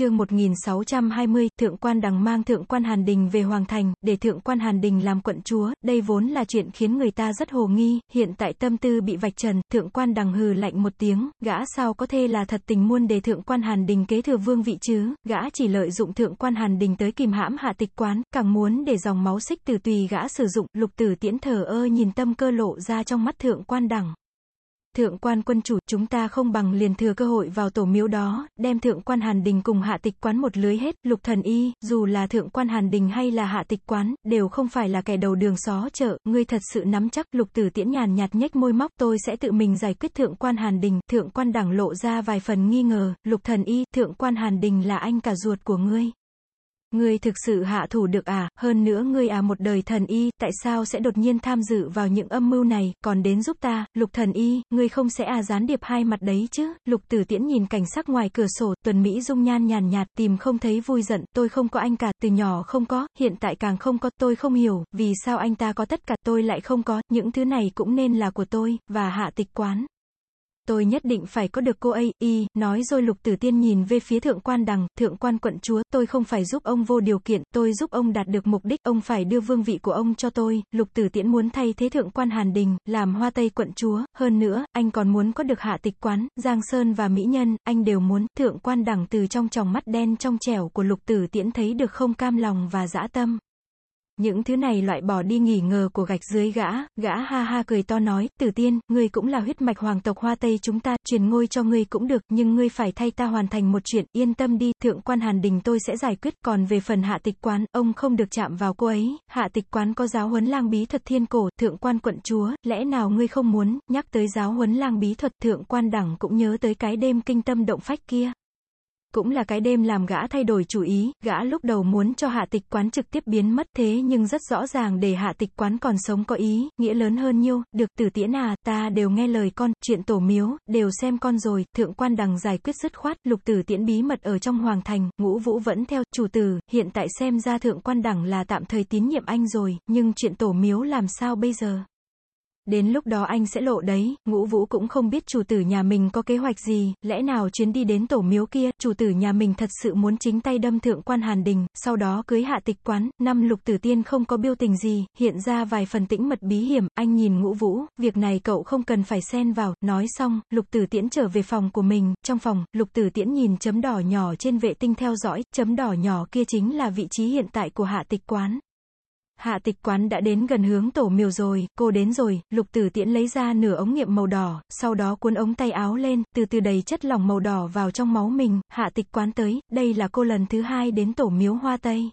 chương 1620, Thượng quan Đằng mang Thượng quan Hàn Đình về Hoàng Thành, để Thượng quan Hàn Đình làm quận chúa, đây vốn là chuyện khiến người ta rất hồ nghi, hiện tại tâm tư bị vạch trần, Thượng quan Đằng hừ lạnh một tiếng, gã sao có thể là thật tình muôn để Thượng quan Hàn Đình kế thừa vương vị chứ, gã chỉ lợi dụng Thượng quan Hàn Đình tới kìm hãm hạ tịch quán, càng muốn để dòng máu xích từ tùy gã sử dụng, lục tử tiễn thờ ơ nhìn tâm cơ lộ ra trong mắt Thượng quan Đằng. Thượng quan quân chủ, chúng ta không bằng liền thừa cơ hội vào tổ miếu đó, đem thượng quan hàn đình cùng hạ tịch quán một lưới hết, lục thần y, dù là thượng quan hàn đình hay là hạ tịch quán, đều không phải là kẻ đầu đường xó chợ, ngươi thật sự nắm chắc, lục tử tiễn nhàn nhạt nhếch môi móc, tôi sẽ tự mình giải quyết thượng quan hàn đình, thượng quan đẳng lộ ra vài phần nghi ngờ, lục thần y, thượng quan hàn đình là anh cả ruột của ngươi. Ngươi thực sự hạ thủ được à, hơn nữa ngươi à một đời thần y, tại sao sẽ đột nhiên tham dự vào những âm mưu này, còn đến giúp ta, lục thần y, ngươi không sẽ à gián điệp hai mặt đấy chứ, lục tử tiễn nhìn cảnh sắc ngoài cửa sổ, tuần Mỹ dung nhan nhàn nhạt, tìm không thấy vui giận, tôi không có anh cả, từ nhỏ không có, hiện tại càng không có, tôi không hiểu, vì sao anh ta có tất cả, tôi lại không có, những thứ này cũng nên là của tôi, và hạ tịch quán tôi nhất định phải có được cô ấy, y, nói rồi lục tử tiên nhìn về phía thượng quan đằng, thượng quan quận chúa, tôi không phải giúp ông vô điều kiện, tôi giúp ông đạt được mục đích, ông phải đưa vương vị của ông cho tôi, lục tử tiễn muốn thay thế thượng quan hàn đình, làm hoa tây quận chúa, hơn nữa, anh còn muốn có được hạ tịch quán, giang sơn và mỹ nhân, anh đều muốn, thượng quan đằng từ trong tròng mắt đen trong trẻo của lục tử tiễn thấy được không cam lòng và dã tâm. Những thứ này loại bỏ đi nghỉ ngờ của gạch dưới gã, gã ha ha cười to nói, tử tiên, ngươi cũng là huyết mạch hoàng tộc hoa tây chúng ta, truyền ngôi cho ngươi cũng được, nhưng ngươi phải thay ta hoàn thành một chuyện, yên tâm đi, thượng quan hàn đình tôi sẽ giải quyết, còn về phần hạ tịch quán, ông không được chạm vào cô ấy, hạ tịch quán có giáo huấn lang bí thuật thiên cổ, thượng quan quận chúa, lẽ nào ngươi không muốn, nhắc tới giáo huấn lang bí thuật, thượng quan đẳng cũng nhớ tới cái đêm kinh tâm động phách kia. Cũng là cái đêm làm gã thay đổi chủ ý, gã lúc đầu muốn cho hạ tịch quán trực tiếp biến mất thế nhưng rất rõ ràng để hạ tịch quán còn sống có ý, nghĩa lớn hơn nhiêu, được tử tiễn à, ta đều nghe lời con, chuyện tổ miếu, đều xem con rồi, thượng quan đằng giải quyết dứt khoát, lục tử tiễn bí mật ở trong hoàng thành, ngũ vũ vẫn theo, chủ tử, hiện tại xem ra thượng quan đẳng là tạm thời tín nhiệm anh rồi, nhưng chuyện tổ miếu làm sao bây giờ? Đến lúc đó anh sẽ lộ đấy, ngũ vũ cũng không biết chủ tử nhà mình có kế hoạch gì, lẽ nào chuyến đi đến tổ miếu kia, chủ tử nhà mình thật sự muốn chính tay đâm thượng quan hàn đình, sau đó cưới hạ tịch quán, năm lục tử tiên không có biêu tình gì, hiện ra vài phần tĩnh mật bí hiểm, anh nhìn ngũ vũ, việc này cậu không cần phải xen vào, nói xong, lục tử tiễn trở về phòng của mình, trong phòng, lục tử tiễn nhìn chấm đỏ nhỏ trên vệ tinh theo dõi, chấm đỏ nhỏ kia chính là vị trí hiện tại của hạ tịch quán. Hạ tịch quán đã đến gần hướng tổ miều rồi, cô đến rồi, lục tử tiễn lấy ra nửa ống nghiệm màu đỏ, sau đó cuốn ống tay áo lên, từ từ đầy chất lỏng màu đỏ vào trong máu mình, hạ tịch quán tới, đây là cô lần thứ hai đến tổ miếu hoa tây.